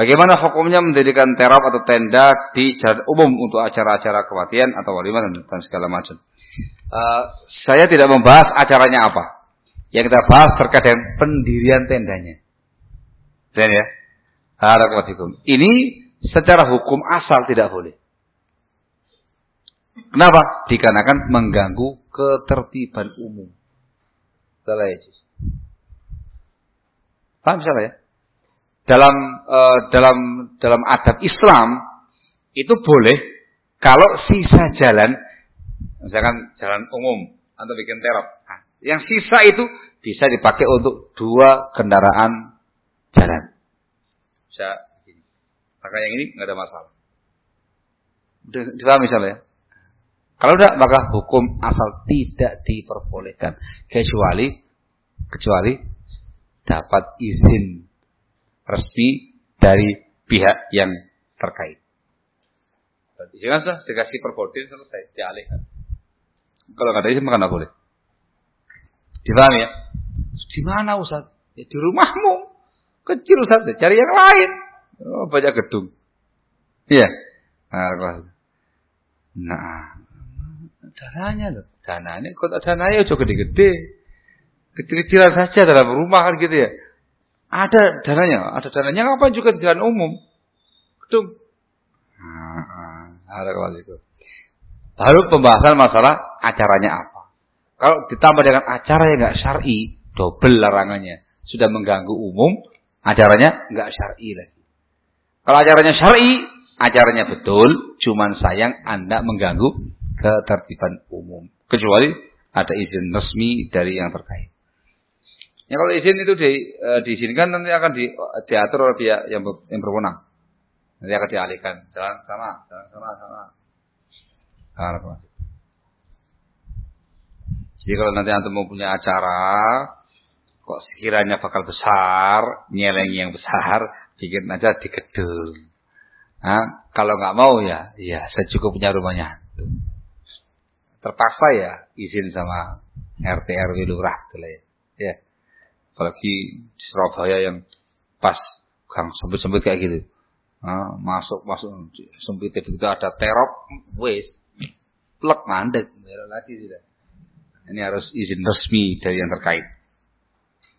Bagaimana hukumnya mendirikan terap atau tenda di jalan umum untuk acara-acara kematian atau walimah dan, segala macam. Uh, saya tidak membahas acaranya apa. Yang kita bahas terkait dengan pendirian tendanya. Dan ya. Harakat Ini secara hukum asal tidak boleh. Kenapa? Dikarenakan mengganggu ketertiban umum. Salah ya, Paham salah ya? Dalam uh, dalam dalam adab Islam itu boleh kalau sisa jalan misalkan jalan umum atau bikin terop. Nah, yang sisa itu bisa dipakai untuk dua kendaraan jalan. Bisa Maka yang ini nggak ada masalah. Dipahami misalnya ya? Kalau tidak maka hukum asal tidak diperbolehkan kecuali kecuali dapat izin resmi dari pihak yang terkait. Jangan sah dikasih perboleh selesai dialihkan. Kalau nggak ada izin maka nggak boleh. Dipahami ya? Di mana Ustaz? Ya, di rumahmu. Kecil Ustaz, ya, cari yang lain. Oh, banyak gedung. Iya. Nah, nah dananya loh. Dananya kok dananya juga gede-gede. Kecil-kecilan saja dalam rumah kan gitu ya. Ada dananya, ada dananya apa juga di jalan umum. Gedung. Nah, ada kalau itu. Baru pembahasan masalah acaranya apa. Kalau ditambah dengan acara yang nggak syar'i, double larangannya. Sudah mengganggu umum, acaranya nggak syar'i lagi. Kalau acaranya syar'i, acaranya betul, cuman sayang Anda mengganggu ketertiban umum. Kecuali ada izin resmi dari yang terkait. Ya kalau izin itu di, e, diizinkan nanti akan di, diatur oleh pihak yang, yang berwenang. Nanti akan dialihkan. Jalan sama, jalan sama, sama. Nah, Jadi kalau nanti antum mau punya acara, kok sekiranya bakal besar, nyeleng yang besar, bikin aja di gedung. Nah, kalau nggak mau ya, ya punya rumahnya terpaksa ya izin sama RT RW lurah gitu ya. ya. Apalagi di Surabaya yang pas gang sempit-sempit kayak gitu. Nah, masuk masuk sempit itu ada terop, wes plek mandek lagi sudah. Ini harus izin resmi dari yang terkait.